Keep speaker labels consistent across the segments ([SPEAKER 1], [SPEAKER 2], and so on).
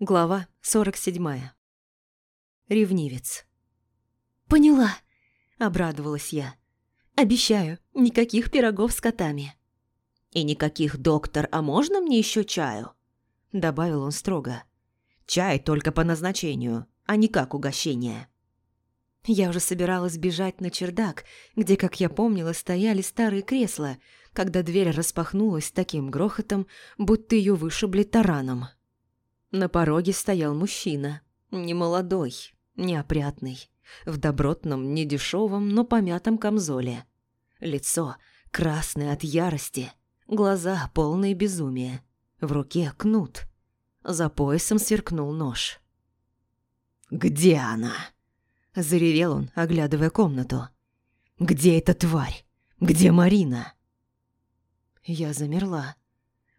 [SPEAKER 1] Глава 47. Ревнивец.
[SPEAKER 2] «Поняла», –
[SPEAKER 1] обрадовалась я. «Обещаю, никаких пирогов с котами».
[SPEAKER 2] «И никаких, доктор, а можно мне еще чаю?»
[SPEAKER 1] – добавил он строго.
[SPEAKER 2] «Чай только по назначению, а не как угощение».
[SPEAKER 1] Я уже собиралась бежать на чердак, где, как я помнила, стояли старые кресла, когда дверь распахнулась таким грохотом, будто ее вышибли тараном. На пороге стоял мужчина, немолодой, неопрятный, в добротном, недешевом, но помятом камзоле. Лицо красное от ярости, глаза полные безумия, в руке кнут. За поясом сверкнул нож.
[SPEAKER 2] «Где она?» – заревел он, оглядывая комнату. «Где эта тварь? Где Марина?»
[SPEAKER 1] Я замерла.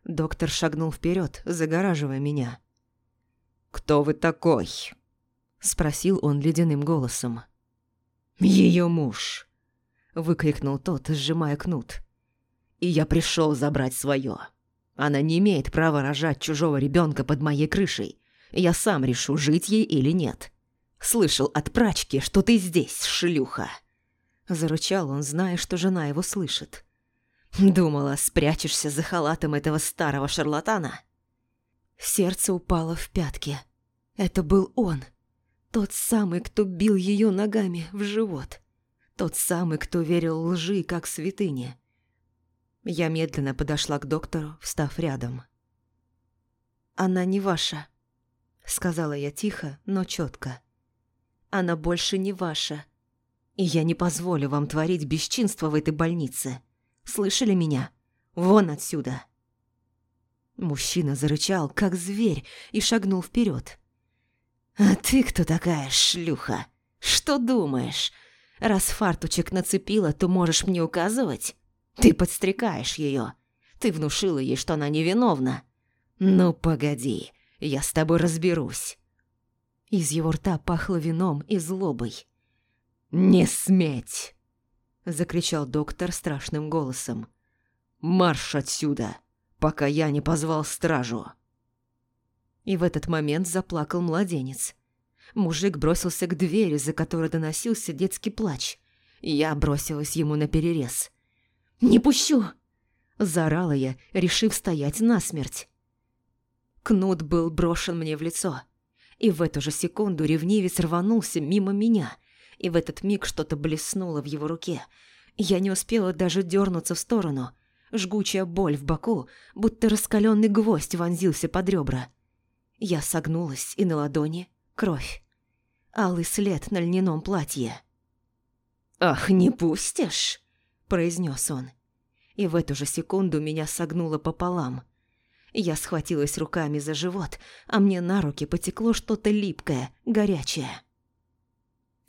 [SPEAKER 1] Доктор шагнул вперед, загораживая меня.
[SPEAKER 2] «Кто вы такой?» – спросил он ледяным голосом. «Ее муж!» – выкрикнул тот, сжимая кнут. «И я пришел забрать свое. Она не имеет права рожать чужого ребенка под моей крышей. Я сам решу, жить ей или нет. Слышал от прачки, что ты здесь, шлюха!»
[SPEAKER 1] Зарычал он, зная, что жена его слышит. «Думала, спрячешься за халатом этого старого шарлатана?» Сердце упало в пятки. Это был он. Тот самый, кто бил ее ногами в живот. Тот самый, кто верил лжи, как святыне. Я медленно подошла к доктору, встав рядом. «Она не ваша», — сказала я тихо, но четко. «Она больше не ваша. И я не позволю вам творить бесчинство в этой больнице. Слышали меня? Вон отсюда!» Мужчина зарычал, как зверь, и шагнул вперед. «А ты кто такая, шлюха? Что думаешь? Раз фартучек нацепила, то можешь мне указывать? Ты подстрекаешь ее. Ты внушила ей, что она невиновна. Ну, погоди, я с тобой разберусь». Из его рта пахло вином и злобой. «Не сметь!» – закричал доктор страшным голосом. «Марш отсюда!» Пока я не позвал стражу». И в этот момент заплакал младенец. Мужик бросился к двери, за которой доносился детский плач. Я бросилась ему на перерез. «Не пущу!» – заорала я, решив стоять насмерть. Кнут был брошен мне в лицо. И в эту же секунду ревнивец рванулся мимо меня, и в этот миг что-то блеснуло в его руке. Я не успела даже дернуться в сторону – Жгучая боль в боку, будто раскаленный гвоздь вонзился под ребра. Я согнулась, и на ладони кровь. Алый след на льняном платье. «Ах, не пустишь!» – произнес он. И в эту же секунду меня согнуло пополам. Я схватилась руками за живот, а мне на руки потекло что-то липкое, горячее.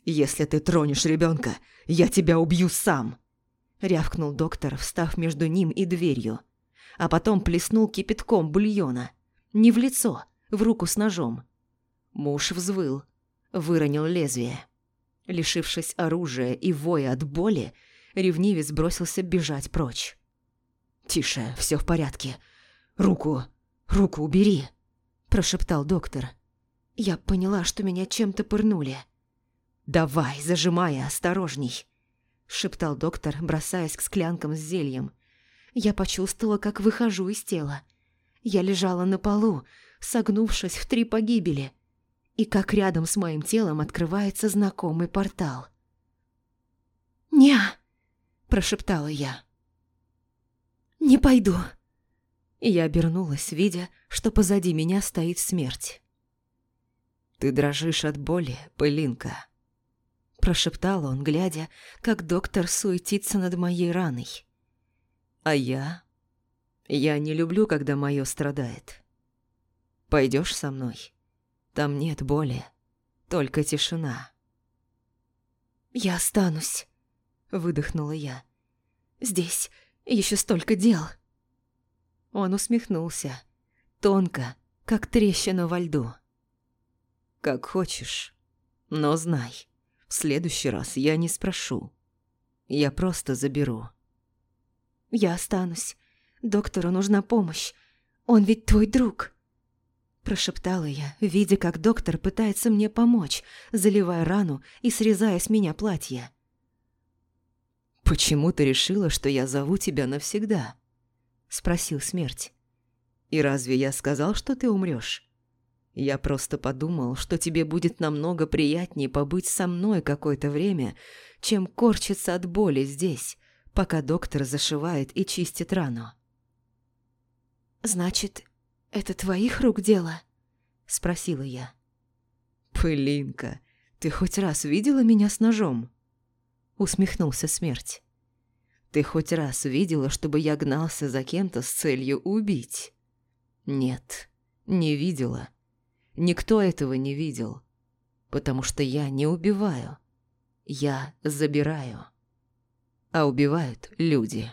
[SPEAKER 1] «Если ты тронешь ребенка, я тебя убью сам!» – рявкнул доктор, встав между ним и дверью. А потом плеснул кипятком бульона. Не в лицо, в руку с ножом. Муж взвыл, выронил лезвие. Лишившись оружия и воя от боли, ревнивец бросился бежать прочь. «Тише, все в порядке. Руку, руку убери!» – прошептал доктор. Я поняла, что меня чем-то пырнули. «Давай, зажимай, осторожней!» – шептал доктор, бросаясь к склянкам с зельем. Я почувствовала, как выхожу из тела. Я лежала на полу, согнувшись в три погибели, и как рядом с моим телом открывается знакомый портал. «Не!» – прошептала я. «Не пойду!» Я обернулась, видя, что позади меня стоит смерть. «Ты дрожишь от боли, пылинка», прошептал он, глядя, как доктор суетится над моей раной. А я... Я не люблю, когда моё страдает. Пойдешь со мной? Там нет боли, только тишина. «Я останусь», — выдохнула я. «Здесь еще столько дел». Он усмехнулся, тонко, как трещина во льду. «Как хочешь, но знай, в следующий раз я не спрошу. Я просто заберу. Я останусь. Доктору нужна помощь. Он ведь твой друг. Прошептала я, видя, как доктор пытается мне помочь, заливая рану и срезая с меня платье.
[SPEAKER 2] «Почему ты решила, что я зову тебя навсегда?» – спросил смерть. «И разве я сказал, что ты умрёшь? Я просто подумал, что тебе будет намного приятнее побыть со мной какое-то время, чем корчиться от боли здесь, пока доктор зашивает и чистит рану».
[SPEAKER 1] «Значит, это твоих рук дело?» – спросила я.
[SPEAKER 2] «Пылинка, ты хоть раз видела меня с ножом?» – усмехнулся смерть. «Ты хоть раз видела, чтобы я гнался за кем-то с целью убить?» «Нет, не видела. Никто этого не видел, потому что я не убиваю. Я забираю. А убивают люди».